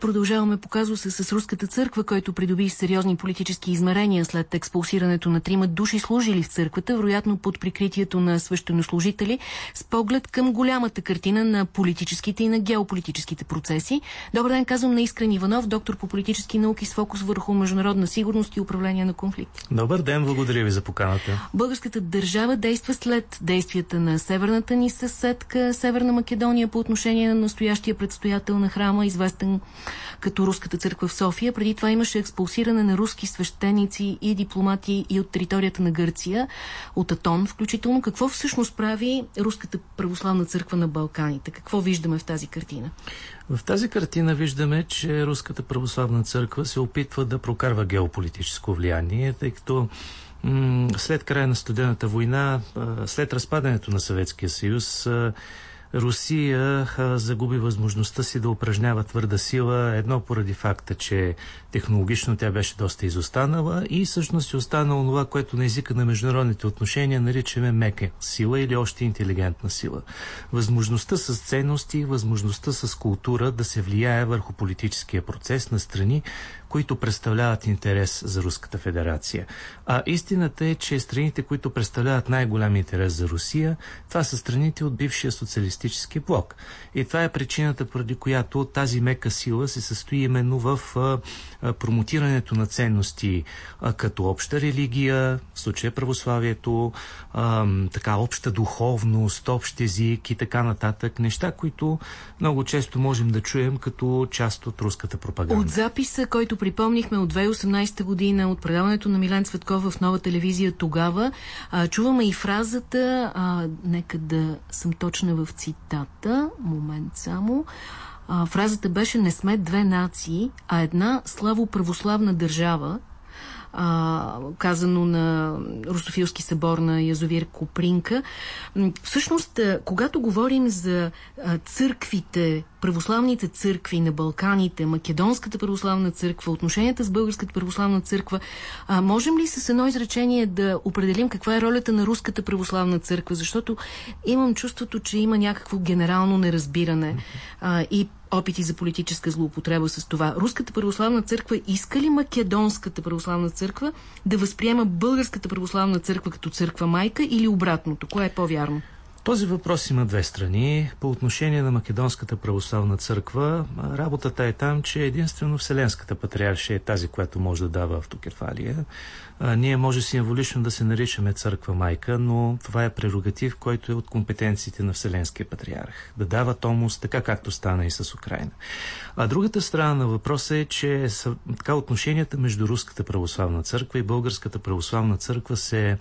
Продължаваме по казуса с Руската църква, който придоби сериозни политически измерения след експулсирането на трима души служили в църквата, вероятно под прикритието на свещенослужители, с поглед към голямата картина на политическите и на геополитическите процеси. Добър ден, казвам на Искрен Иванов, доктор по политически науки с фокус върху международна сигурност и управление на конфликти. Добър ден, благодаря ви за поканата. Българската държава действа след действията на северната ни съседка Северна Македония по отношение на настоящия предстоятел на храма, известен като Руската църква в София. Преди това имаше експулсиране на руски свещеници и дипломати и от територията на Гърция, от Атон включително. Какво всъщност прави Руската православна църква на Балканите? Какво виждаме в тази картина? В тази картина виждаме, че Руската православна църква се опитва да прокарва геополитическо влияние, тъй като след края на студената война, след разпадането на Съветския съюз, Русия загуби възможността си да упражнява твърда сила, едно поради факта, че технологично тя беше доста изостанала и всъщност си останало това, което на езика на международните отношения наричаме мека сила или още интелигентна сила. Възможността с ценности, възможността с култура да се влияе върху политическия процес на страни, които представляват интерес за Руската федерация. А истината е, че страните, които представляват най-голям интерес за Русия, това са страните от бившия социалистически блок. И това е причината, поради която тази мека сила се състои именно в промотирането на ценности като обща религия, в случая православието, така обща духовност, общ език и така нататък. Неща, които много често можем да чуем като част от руската пропаганда. От записа, който който припомнихме от 2018 година, от предаването на Милен Цветков в нова телевизия тогава, а, чуваме и фразата, а, нека да съм точна в цитата, момент само, а, фразата беше не сме две нации, а една славо православна държава, а, казано на Русофилски събор на Язовир Копринка. Всъщност, когато говорим за църквите, православните църкви на Балканите, Македонската православна църква, отношенията с Българската православна църква, а, можем ли с едно изречение да определим каква е ролята на Руската православна църква? Защото имам чувството, че има някакво генерално неразбиране а, и опити за политическа злоупотреба с това. Руската православна църква иска ли Македонската православна църква да възприема Българската православна църква като църква майка или обратното? Кое е по-вярно? Този въпрос има две страни. По отношение на Македонската православна църква, работата е там, че единствено Вселенската патриаршия е тази, която може да дава автокефалия. Ние може символично да се наричаме църква майка, но това е прерогатив, който е от компетенциите на Вселенския патриарх. Да дава томус, така както стана и с Украина. А другата страна на въпроса е, че така отношенията между Руската православна църква и Българската православна църква се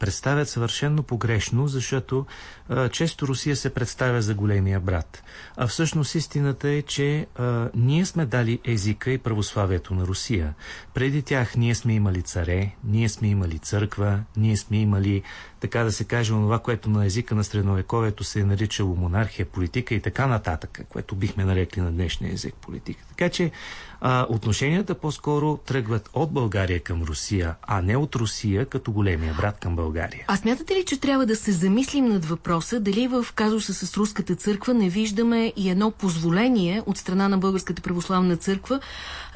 представят съвършенно погрешно, защото а, често Русия се представя за големия брат. А всъщност истината е, че а, ние сме дали езика и православието на Русия. Преди тях ние сме имали царе, ние сме имали църква, ние сме имали, така да се каже, това, което на езика на средновековието се е наричало монархия, политика и така нататък, което бихме нарекли на днешния език политика. Така че а, отношенията по-скоро тръгват от България към Русия, а не от Русия като големия брат към България. А смятате ли, че трябва да се замислим над въпроса дали в казуса с Руската църква не виждаме и едно позволение от страна на Българската православна църква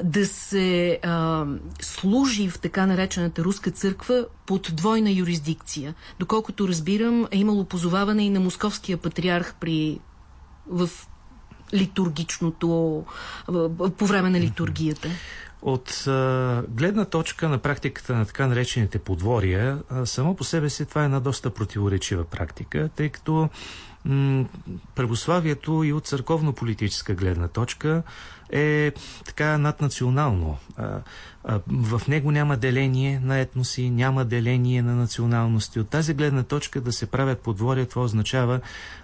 да се а, служи в така наречената Руска църква под двойна юрисдикция? Доколкото разбирам, е имало позоваване и на московския патриарх при в литургичното, по време на литургията? От а, гледна точка на практиката на така наречените подвория, а, само по себе си това е една доста противоречива практика, тъй като православието и от църковно-политическа гледна точка е така наднационално. В него няма деление на етноси, няма деление на националности. От тази гледна точка да се правят подвория, това означава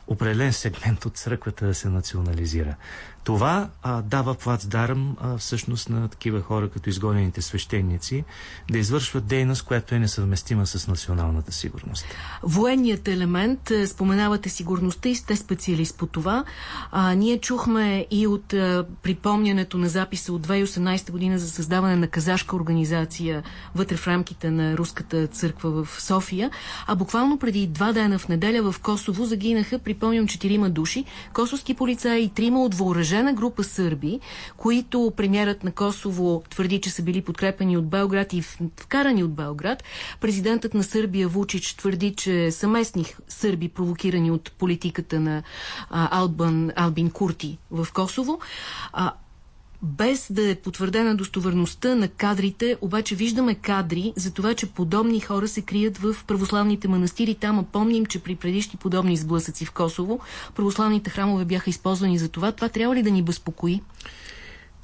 определен сегмент от църквата да се национализира. Това а, дава плацдарм а, всъщност на такива хора, като изгонените свещеници, да извършват дейност, която е несъвместима с националната сигурност. Военният елемент, споменавате сигурност сигурността и сте специалист по това. А, ние чухме и от а, припомнянето на записа от 2018 година за създаване на казашка организация вътре в рамките на Руската църква в София. А буквално преди два дена в неделя в Косово загинаха, припомням, четирима души, косовски полицаи и трима от въоръжена група сърби, които премьерът на Косово твърди, че са били подкрепени от Белград и вкарани от Белград. Президентът на Сърбия Вучич твърди, че са местни сърби, провокирани от политиката на а, Албан, Албин Курти в Косово. А, без да е потвърдена достоверността на кадрите, обаче виждаме кадри за това, че подобни хора се крият в православните манастири. Там помним, че при предишни подобни сблъсъци в Косово православните храмове бяха използвани за това. Това трябва ли да ни безпокои?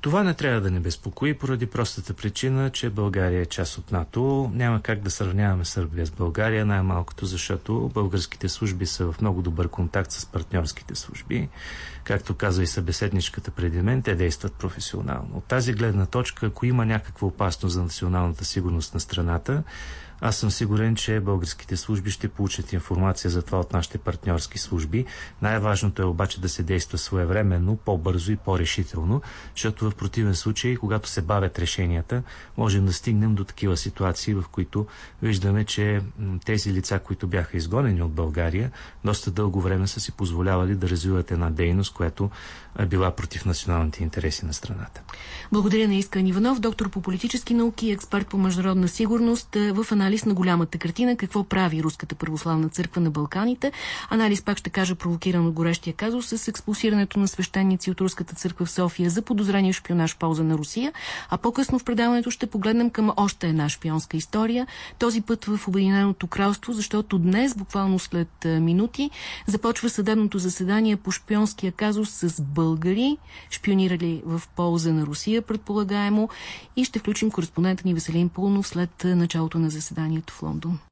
Това не трябва да ни безпокои поради простата причина, че България е част от НАТО. Няма как да сравняваме Сърбия с България, най-малкото защото българските служби са в много добър контакт с партньорските служби. Както каза и събеседничката преди мен, те действат професионално. От тази гледна точка, ако има някаква опасност за националната сигурност на страната, аз съм сигурен, че българските служби ще получат информация за това от нашите партньорски служби. Най-важното е обаче да се действа своевременно, по-бързо и по-решително, защото в противен случай, когато се бавят решенията, можем да стигнем до такива ситуации, в които виждаме, че тези лица, които бяха изгонени от България, доста дълго време са си позволявали да развиват една дейност, която е била против националните интереси на страната. Благодаря на Искан Иванов, доктор по политически науки, експерт по международна сигурност в анализ анализ на голямата картина, какво прави Руската православна църква на Балканите. Анализ, пак ще кажа, провокиран от горещия казус с експулсирането на свещеници от Руската църква в София за подозрение шпионаж в полза на Русия. А по-късно в предаването ще погледнем към още една шпионска история, този път в Обединеното кралство, защото днес, буквално след минути, започва съдебното заседание по шпионския казус с българи, шпионирали в полза на Русия, предполагаемо, и ще включим кореспондента ни Веселин Пулнов след началото на заседанието заседанието в Лондон.